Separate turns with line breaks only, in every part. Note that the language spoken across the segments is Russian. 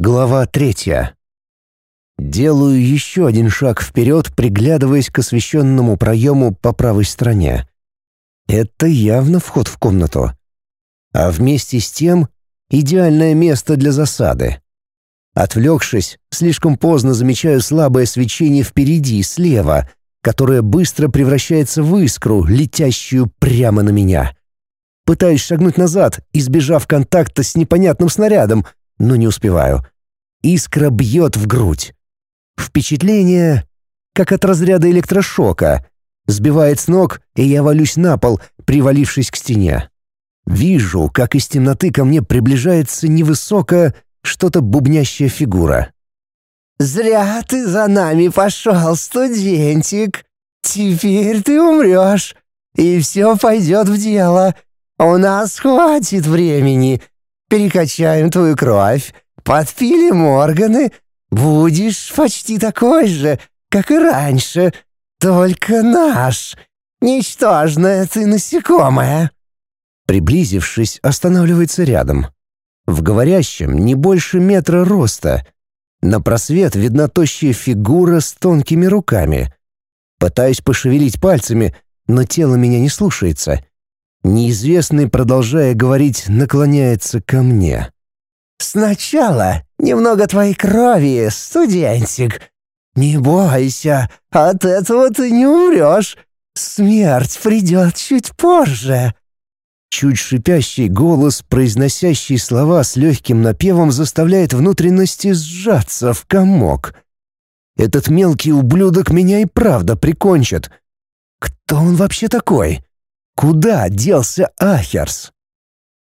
Глава третья. Делаю еще один шаг вперед, приглядываясь к освещенному проему по правой стороне. Это явно вход в комнату. А вместе с тем идеальное место для засады. Отвлекшись, слишком поздно замечаю слабое свечение впереди, слева, которое быстро превращается в искру, летящую прямо на меня. Пытаюсь шагнуть назад, избежав контакта с непонятным снарядом — но не успеваю. Искра бьет в грудь. Впечатление, как от разряда электрошока. Сбивает с ног, и я валюсь на пол, привалившись к стене. Вижу, как из темноты ко мне приближается невысокая, что-то бубнящая фигура.
«Зря ты за нами пошел, студентик. Теперь ты умрешь, и все пойдет в дело. У нас хватит времени, перекачаем твою кровь, подпилим органы, будешь почти такой же, как и раньше, только наш. Ничтожная ты насекомая».
Приблизившись, останавливается рядом. В говорящем не больше метра роста. На просвет видна тощая фигура с тонкими руками. Пытаюсь пошевелить пальцами, но тело меня не слушается. Неизвестный, продолжая говорить, наклоняется ко мне.
«Сначала немного твоей крови, студентик. Не бойся, от этого ты не умрешь. Смерть придет чуть позже».
Чуть шипящий голос, произносящий слова с легким напевом, заставляет внутренности сжаться в комок. Этот мелкий ублюдок меня и правда прикончит. Кто он вообще такой? Куда делся Ахерс?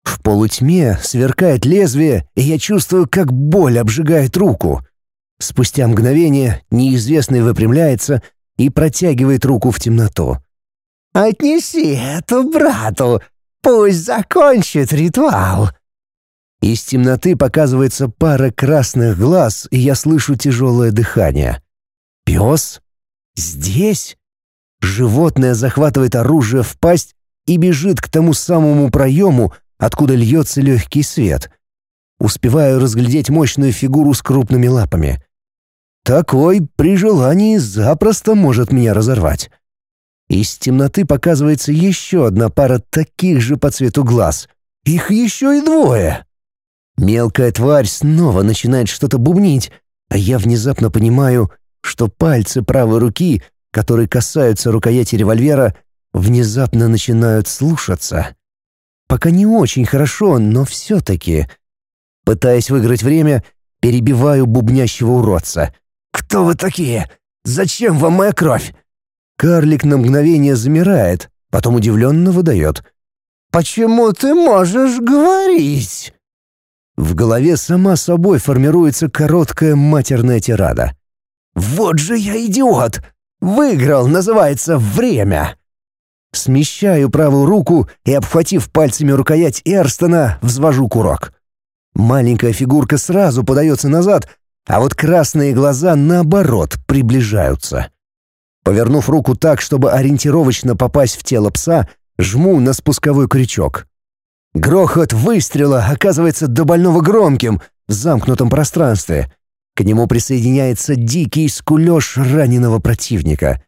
В полутьме сверкает лезвие, и я чувствую, как боль обжигает руку. Спустя мгновение неизвестный выпрямляется и протягивает руку в темноту.
«Отнеси это брату, пусть закончит ритуал».
Из темноты показывается пара красных глаз, и я слышу тяжелое дыхание. «Пес? Здесь?» Животное захватывает оружие в пасть и бежит к тому самому проему, откуда льется легкий свет. Успеваю разглядеть мощную фигуру с крупными лапами. Такой при желании запросто может меня разорвать. Из темноты показывается еще одна пара таких же по цвету глаз. Их еще и двое. Мелкая тварь снова начинает что-то бубнить, а я внезапно понимаю, что пальцы правой руки, которые касаются рукояти револьвера, внезапно начинают слушаться. Пока не очень хорошо, но все-таки. Пытаясь выиграть время, перебиваю бубнящего уродца. «Кто вы такие? Зачем вам моя кровь?» Карлик на мгновение замирает, потом удивленно выдает.
«Почему ты можешь говорить?»
В голове сама собой формируется короткая матерная тирада. «Вот же я идиот! Выиграл, называется, время!» Смещаю правую руку и, обхватив пальцами рукоять Эрстона, взвожу курок. Маленькая фигурка сразу подается назад, а вот красные глаза, наоборот, приближаются. Повернув руку так, чтобы ориентировочно попасть в тело пса, жму на спусковой крючок. Грохот выстрела оказывается до больного громким в замкнутом пространстве. К нему присоединяется дикий скулёж раненого противника.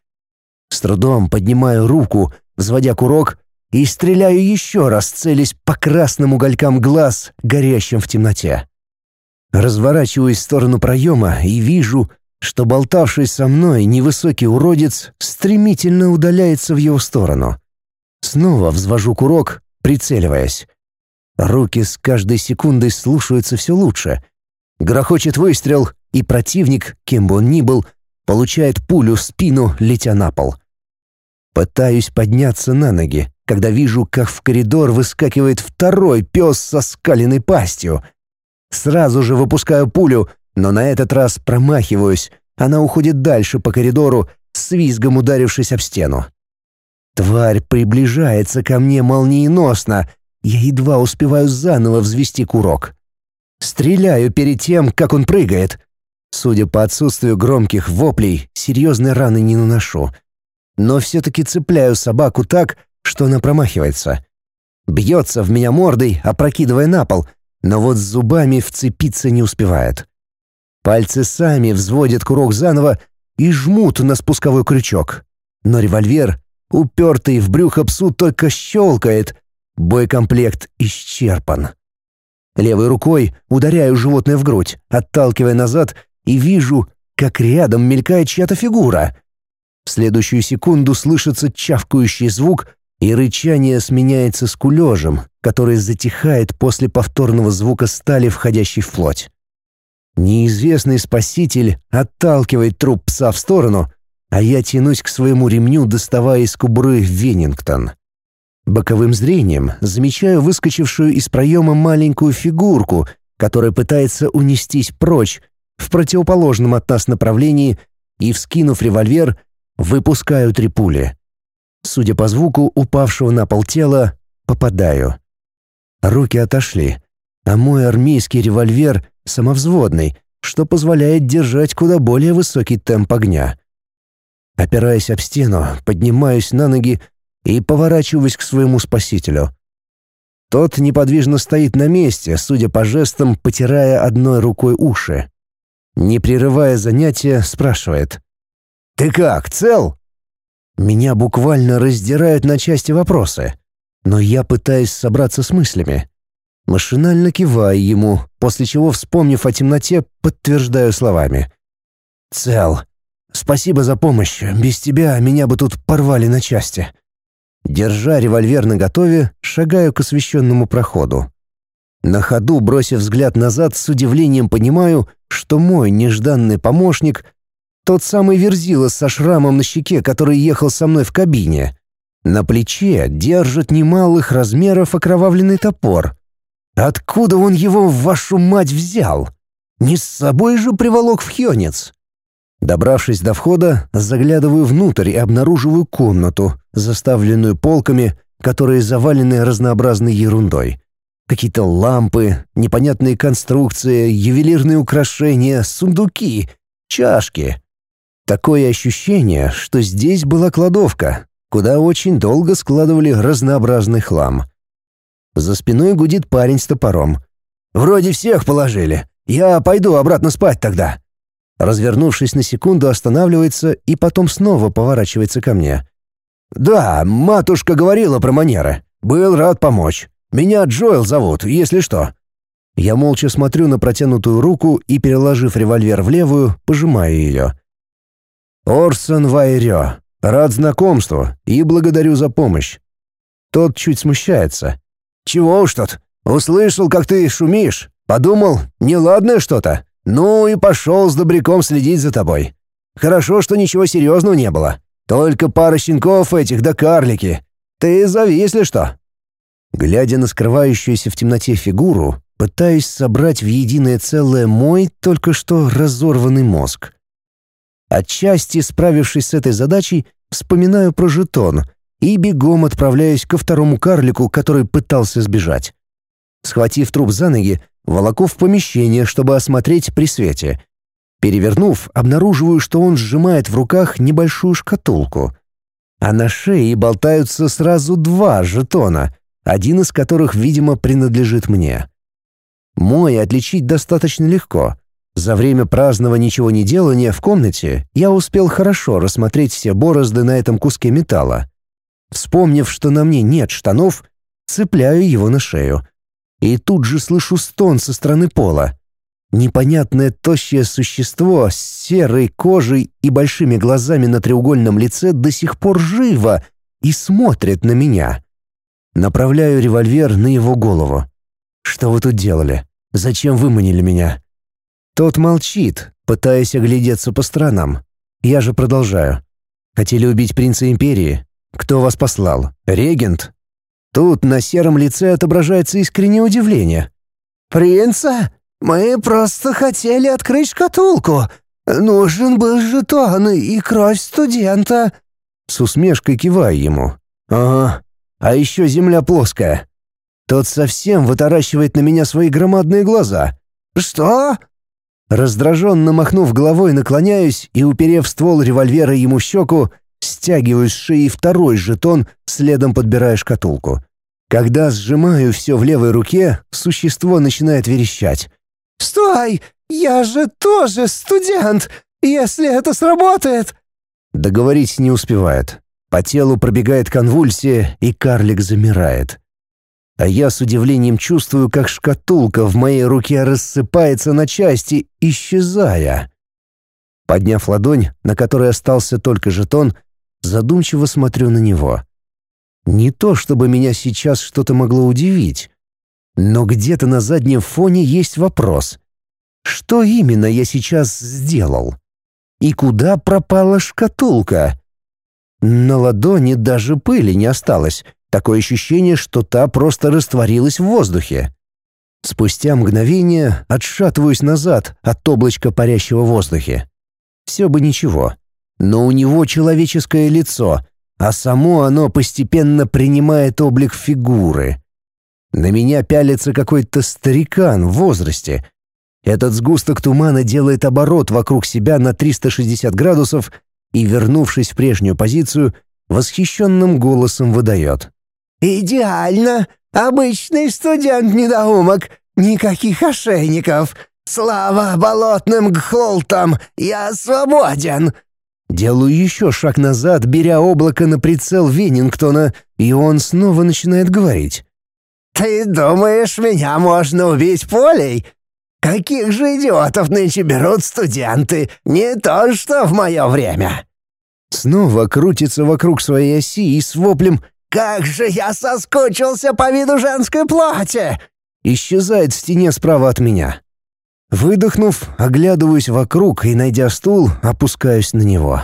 С трудом поднимаю руку, взводя курок, и стреляю еще раз, целясь по красным уголькам глаз, горящим в темноте. Разворачиваюсь в сторону проема и вижу, что болтавший со мной невысокий уродец стремительно удаляется в его сторону. Снова взвожу курок, прицеливаясь. Руки с каждой секундой слушаются все лучше. Грохочет выстрел, и противник, кем бы он ни был, получает пулю в спину, летя на пол. Пытаюсь подняться на ноги, когда вижу, как в коридор выскакивает второй пес со скаленной пастью. Сразу же выпускаю пулю, но на этот раз промахиваюсь. Она уходит дальше по коридору, с визгом ударившись об стену. Тварь приближается ко мне молниеносно. Я едва успеваю заново взвести курок. Стреляю перед тем, как он прыгает. Судя по отсутствию громких воплей, серьезной раны не наношу но все-таки цепляю собаку так, что она промахивается. Бьется в меня мордой, опрокидывая на пол, но вот с зубами вцепиться не успевает. Пальцы сами взводят курок заново и жмут на спусковой крючок. Но револьвер, упертый в брюхо псу, только щелкает. Боекомплект исчерпан. Левой рукой ударяю животное в грудь, отталкивая назад, и вижу, как рядом мелькает чья-то фигура. В следующую секунду слышится чавкающий звук, и рычание сменяется скулежем, который затихает после повторного звука стали, входящей в плоть. Неизвестный спаситель отталкивает труп пса в сторону, а я тянусь к своему ремню, доставая из кубры Веннингтон. Боковым зрением замечаю выскочившую из проема маленькую фигурку, которая пытается унестись прочь в противоположном от нас направлении и, вскинув револьвер, выпускаю три пули. Судя по звуку упавшего на пол тела, попадаю. Руки отошли, а мой армейский револьвер самовзводный, что позволяет держать куда более высокий темп огня. Опираясь об стену, поднимаюсь на ноги и поворачиваюсь к своему спасителю. Тот неподвижно стоит на месте, судя по жестам, потирая одной рукой уши. Не прерывая занятия, спрашивает. «Ты как, цел?» Меня буквально раздирают на части вопросы, но я пытаюсь собраться с мыслями. Машинально киваю ему, после чего, вспомнив о темноте, подтверждаю словами. «Цел. Спасибо за помощь. Без тебя меня бы тут порвали на части». Держа револьвер наготове, шагаю к освещенному проходу. На ходу, бросив взгляд назад, с удивлением понимаю, что мой нежданный помощник — тот самый Верзила со шрамом на щеке, который ехал со мной в кабине. На плече держит немалых размеров окровавленный топор. Откуда он его, вашу мать, взял? Не с собой же приволок в Хёнец. Добравшись до входа, заглядываю внутрь и обнаруживаю комнату, заставленную полками, которые завалены разнообразной ерундой. Какие-то лампы, непонятные конструкции, ювелирные украшения, сундуки, чашки. Такое ощущение, что здесь была кладовка, куда очень долго складывали разнообразный хлам. За спиной гудит парень с топором. «Вроде всех положили. Я пойду обратно спать тогда». Развернувшись на секунду, останавливается и потом снова поворачивается ко мне. «Да, матушка говорила про манеры. Был рад помочь. Меня Джоэл зовут, если что». Я молча смотрю на протянутую руку и, переложив револьвер в левую, пожимаю ее. «Орсон Вайрё, рад знакомству и благодарю за помощь». Тот чуть смущается. «Чего уж тут? Услышал, как ты шумишь. Подумал, неладное что-то. Ну и пошел с добряком следить за тобой. Хорошо, что ничего серьезного не было. Только пара щенков этих да карлики. Ты зови, если что». Глядя на скрывающуюся в темноте фигуру, пытаюсь собрать в единое целое мой только что разорванный мозг. Отчасти, справившись с этой задачей, вспоминаю про жетон и бегом отправляюсь ко второму карлику, который пытался сбежать. Схватив труп за ноги, волоку в помещение, чтобы осмотреть при свете. Перевернув, обнаруживаю, что он сжимает в руках небольшую шкатулку. А на шее болтаются сразу два жетона, один из которых, видимо, принадлежит мне. Мой отличить достаточно легко. За время праздного ничего не делания в комнате я успел хорошо рассмотреть все борозды на этом куске металла. Вспомнив, что на мне нет штанов, цепляю его на шею — и тут же слышу стон со стороны пола. Непонятное тощее существо с серой кожей и большими глазами на треугольном лице до сих пор живо и смотрит на меня. Направляю револьвер на его голову. «Что вы тут делали? Зачем выманили меня?» Тот молчит, пытаясь оглядеться по сторонам. Я же продолжаю. «Хотели убить принца Империи? Кто вас послал? Регент? Тут на сером лице отображается искреннее удивление.
«Принца? Мы просто хотели открыть шкатулку. Нужен был жетон и кровь студента».
С усмешкой киваю ему. «Ага, а еще земля плоская». Тот совсем вытаращивает на меня свои громадные глаза.
«Что?»
Раздраженно махнув головой, наклоняюсь и, уперев ствол револьвера ему щеку, Стягиваю с шеи второй жетон, следом подбирая шкатулку. Когда сжимаю все в левой руке, существо начинает верещать.
«Стой! Я же тоже студент, если это сработает!»
Договорить не успевает. По телу пробегает конвульсия, и карлик замирает. А я с удивлением чувствую, как шкатулка в моей руке рассыпается на части, исчезая. Подняв ладонь, на которой остался только жетон, задумчиво смотрю на него. Не то, чтобы меня сейчас что-то могло удивить, но где-то на заднем фоне есть вопрос. Что именно я сейчас сделал? И куда пропала шкатулка? На ладони даже пыли не осталось. Такое ощущение, что та просто растворилась в воздухе. Спустя мгновение отшатываюсь назад от облачка парящего в воздухе. Все бы ничего. Но у него человеческое лицо, а само оно постепенно принимает облик фигуры. На меня пялится какой-то старикан в возрасте. Этот сгусток тумана делает оборот вокруг себя на 360 градусов и, вернувшись в прежнюю позицию, восхищенным голосом выдает.
«Идеально! Обычный студент-недоумок! Никаких ошейников! Слава болотным гхолтам! Я свободен!»
Делаю еще шаг назад, беря облако на прицел Веннингтона, и он снова начинает говорить.
«Ты думаешь, меня можно убить полей? Каких же идиотов нынче берут студенты? Не то, что в мое время!»
Снова крутится вокруг своей оси и с воплем
«Как же я соскучился по виду женской плоти!»
Исчезает в стене справа от меня. Выдохнув, оглядываюсь вокруг и, найдя стул, опускаюсь на него.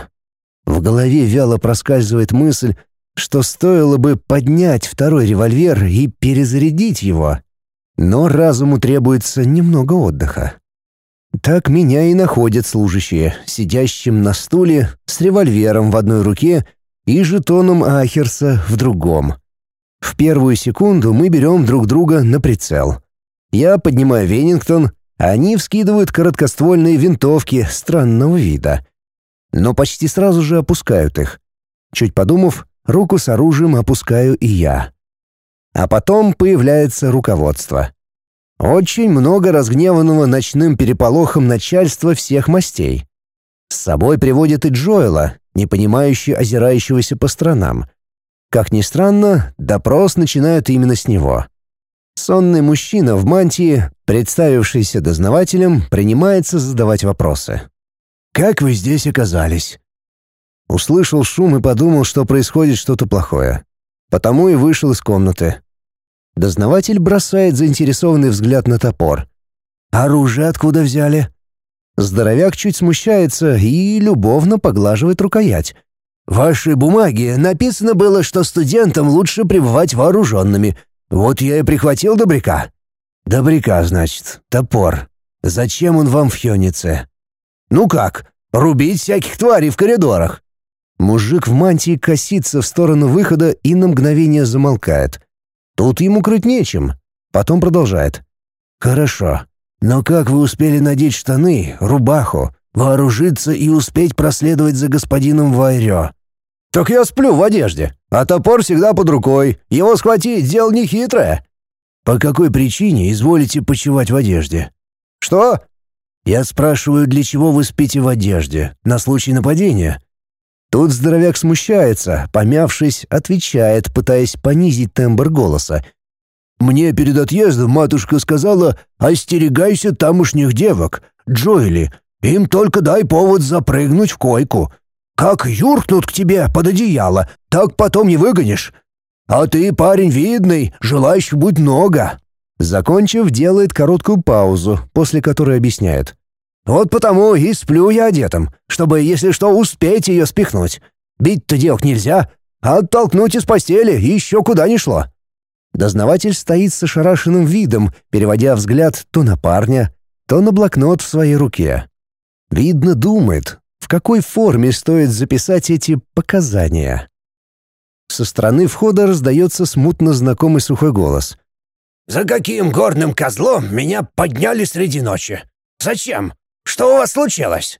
В голове вяло проскальзывает мысль, что стоило бы поднять второй револьвер и перезарядить его. Но разуму требуется немного отдыха. Так меня и находят служащие, сидящим на стуле с револьвером в одной руке и жетоном Ахерса в другом. В первую секунду мы берем друг друга на прицел. Я поднимаю Веннингтон, они вскидывают короткоствольные винтовки странного вида. Но почти сразу же опускают их. Чуть подумав, руку с оружием опускаю и я. А потом появляется руководство. Очень много разгневанного ночным переполохом начальства всех мастей. С собой приводят и Джоэла, не понимающий озирающегося по сторонам. Как ни странно, допрос начинают именно с него. Сонный мужчина в мантии, представившийся дознавателем, принимается задавать вопросы. «Как вы здесь оказались?» Услышал шум и подумал, что происходит что-то плохое. Потому и вышел из комнаты. Дознаватель бросает заинтересованный взгляд на топор. «Оружие откуда взяли?» Здоровяк чуть смущается и любовно поглаживает рукоять. «В вашей бумаге написано было, что студентам лучше пребывать вооруженными, вот я и прихватил добряка. Добряка, значит, топор. Зачем он вам в Хёнице? Ну как, рубить всяких тварей в коридорах. Мужик в мантии косится в сторону выхода и на мгновение замолкает. Тут ему крыть нечем. Потом продолжает. «Хорошо. Но как вы успели надеть штаны, рубаху, вооружиться и успеть проследовать за господином Вайрё?» «Так я сплю в одежде, а топор всегда под рукой. Его схватить — дело нехитрое». «По какой причине изволите почивать в одежде?» «Что?» «Я спрашиваю, для чего вы спите в одежде? На случай нападения?» Тут здоровяк смущается, помявшись, отвечает, пытаясь понизить тембр голоса. «Мне перед отъездом матушка сказала, остерегайся тамошних девок, Джоэли, им только дай повод запрыгнуть в койку. Как юркнут к тебе под одеяло, так потом не выгонишь. А ты парень видный, желающих будет много». Закончив, делает короткую паузу, после которой объясняет. «Вот потому и сплю я одетым, чтобы, если что, успеть ее спихнуть. Бить-то девок нельзя, а оттолкнуть из постели еще куда ни шло». Дознаватель стоит с ошарашенным видом, переводя взгляд то на парня, то на блокнот в своей руке. Видно, думает, в какой форме стоит записать эти показания. Со стороны входа раздается смутно знакомый сухой голос.
«За каким горным козлом меня подняли среди ночи? Зачем? Что у вас случилось?»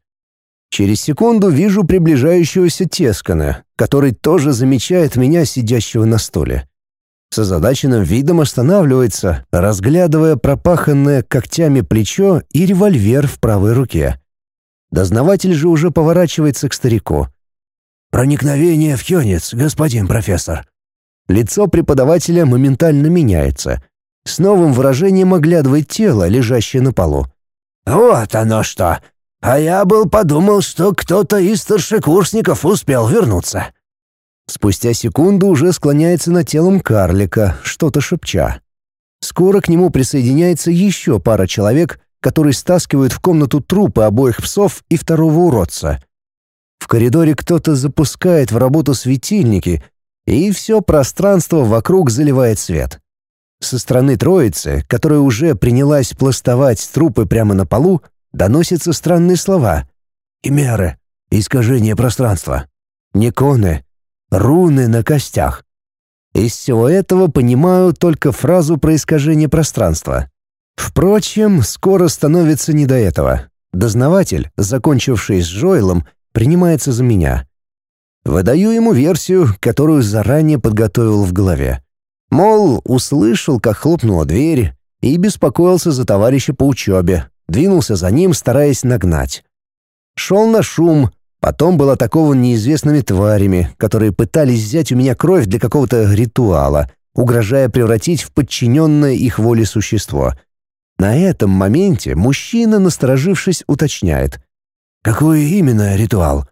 Через секунду вижу приближающегося Тескана, который тоже замечает меня, сидящего на стуле. С озадаченным видом останавливается, разглядывая пропаханное когтями плечо и револьвер в правой руке. Дознаватель же уже поворачивается к старику.
«Проникновение в Хёнец, господин профессор».
Лицо преподавателя моментально меняется. С новым выражением оглядывает тело, лежащее на полу.
«Вот оно что! А я был подумал, что кто-то из старшекурсников успел вернуться».
Спустя секунду уже склоняется над телом карлика, что-то шепча. Скоро к нему присоединяется еще пара человек, которые стаскивают в комнату трупы обоих псов и второго уродца. В коридоре кто-то запускает в работу светильники, и все пространство вокруг заливает свет. Со стороны троицы, которая уже принялась пластовать трупы прямо на полу, доносятся странные слова. «Химеры», «искажение пространства», «неконы», «руны на костях». Из всего этого понимаю только фразу про искажение пространства. Впрочем, скоро становится не до этого. Дознаватель, закончивший с Джоэлом, принимается за меня. Выдаю ему версию, которую заранее подготовил в голове. Мол, услышал, как хлопнула дверь, и беспокоился за товарища по учебе, двинулся за ним, стараясь нагнать. Шел на шум, потом был атакован неизвестными тварями, которые пытались взять у меня кровь для какого-то ритуала, угрожая превратить в подчиненное их воле существо. На этом моменте мужчина, насторожившись, уточняет. «Какой именно ритуал?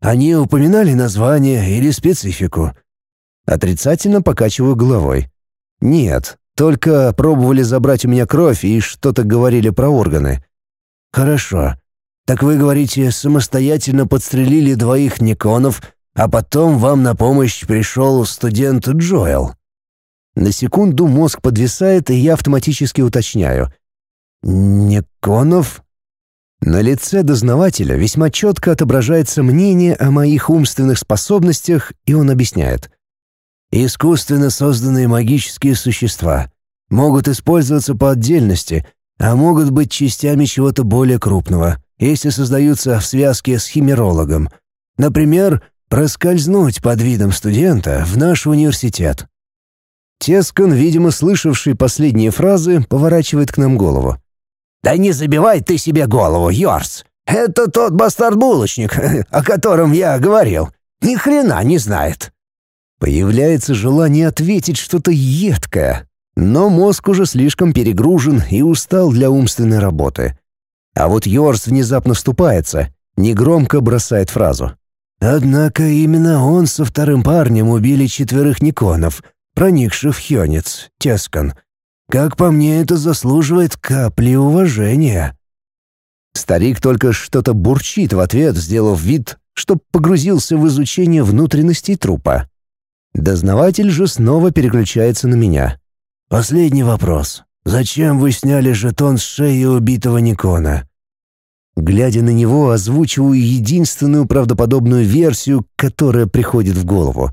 Они упоминали название или специфику?» Отрицательно покачиваю головой. «Нет, только пробовали забрать у меня кровь и что-то говорили про органы». «Хорошо. Так вы говорите, самостоятельно подстрелили двоих Никонов, а потом вам на помощь пришел студент Джоэл?» На секунду мозг подвисает, и я автоматически уточняю. «Никонов?» На лице дознавателя весьма четко отображается мнение о моих умственных способностях, и он объясняет. Искусственно созданные магические существа могут использоваться по отдельности, а могут быть частями чего-то более крупного, если создаются в связке с химерологом. Например, проскользнуть под видом студента в наш университет. Тескан, видимо, слышавший последние фразы, поворачивает к нам голову.
«Да не забивай ты себе голову, Йорс! Это тот бастард-булочник, о котором я говорил. Ни хрена не знает!»
Появляется желание ответить что-то едкое, но мозг уже слишком перегружен и устал для умственной работы. А вот Йорс внезапно вступается, негромко бросает фразу. Однако именно он со вторым парнем убили четверых Никонов, проникших в Хёнец, Тескан. Как по мне, это заслуживает капли уважения. Старик только что-то бурчит в ответ, сделав вид, что погрузился в изучение внутренностей трупа. Дознаватель же снова переключается на меня. «Последний вопрос. Зачем вы сняли жетон с шеи убитого Никона?» Глядя на него, озвучиваю единственную правдоподобную версию, которая приходит в голову.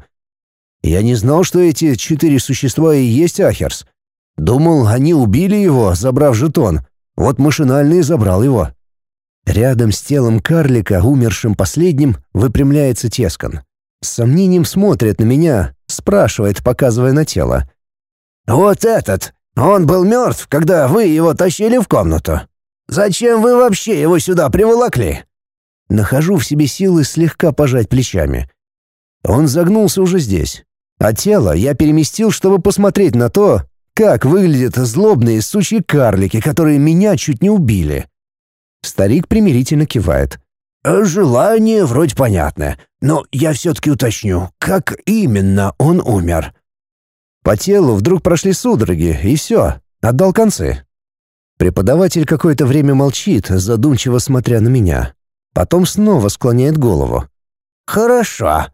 Я не знал, что эти четыре существа и есть Ахерс. Думал, они убили его, забрав жетон. Вот машинально и забрал его. Рядом с телом карлика, умершим последним, выпрямляется Тескан. С сомнением смотрит на меня, спрашивает, показывая на тело.
«Вот этот! Он был мертв, когда вы его тащили в комнату. Зачем вы вообще его сюда приволокли?»
Нахожу в себе силы слегка пожать плечами. Он загнулся уже здесь. А тело я переместил, чтобы посмотреть на то, как выглядят злобные сучьи карлики, которые меня чуть не убили. Старик примирительно кивает.
«Желание вроде понятное, но я все-таки уточню, как именно он умер?»
По телу вдруг прошли судороги, и все, отдал концы. Преподаватель какое-то время молчит, задумчиво смотря на меня. Потом снова склоняет голову.
«Хорошо.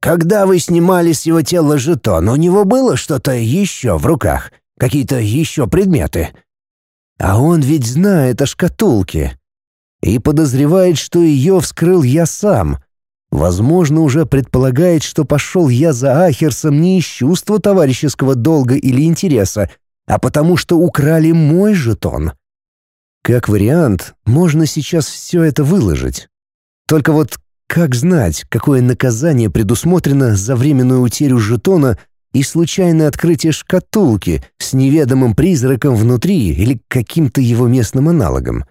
Когда вы снимали с его тела жетон, у него было что-то еще в руках? Какие-то еще предметы?»
«А он ведь знает о шкатулке и подозревает, что ее вскрыл я сам. Возможно, уже предполагает, что пошел я за Ахерсом не из чувства товарищеского долга или интереса, а потому что украли мой жетон. Как вариант, можно сейчас все это выложить. Только вот как знать, какое наказание предусмотрено за временную утерю жетона, и случайное открытие шкатулки с неведомым призраком внутри или каким-то его местным аналогом.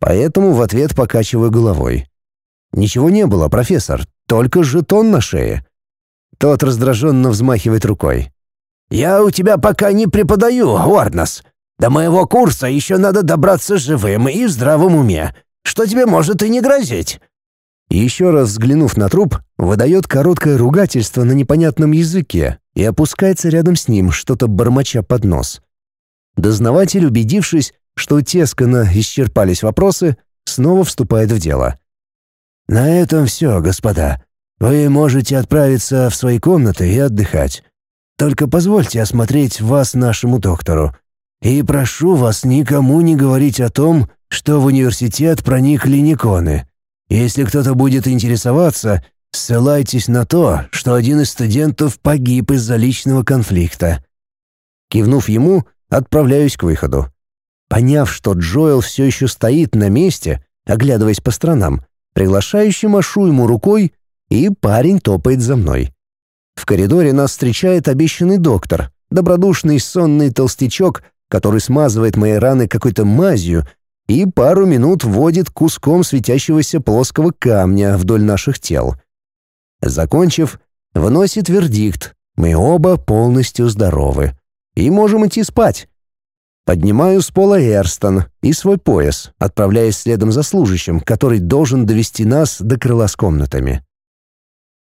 Поэтому в ответ покачиваю головой. «Ничего не было, профессор, только жетон на шее». Тот раздраженно взмахивает рукой.
«Я у тебя пока не преподаю, Уорнос. До моего курса еще надо добраться живым и в здравом уме, что тебе может и не грозить».
Еще раз взглянув на труп, выдает короткое ругательство на непонятном языке и опускается рядом с ним, что-то бормоча под нос. Дознаватель, убедившись, что тескано исчерпались вопросы, снова вступает в дело.
«На этом все, господа. Вы можете отправиться в свои комнаты и отдыхать. Только позвольте осмотреть вас нашему доктору. И прошу вас никому не говорить о том, что в университет проникли Никоны. Если кто-то будет интересоваться, ссылайтесь на то, что один из студентов погиб из-за личного конфликта».
Кивнув ему, отправляюсь к выходу. Поняв, что Джоэл все еще стоит на месте, оглядываясь по сторонам, приглашающе машу ему рукой, и парень топает за мной. В коридоре нас встречает обещанный доктор, добродушный сонный толстячок, который смазывает мои раны какой-то мазью и пару минут водит куском светящегося плоского камня вдоль наших тел. Закончив, вносит вердикт. Мы оба полностью здоровы. И можем идти спать. Поднимаю с пола Эрстон и свой пояс, отправляясь следом за служащим, который должен довести нас до крыла с комнатами.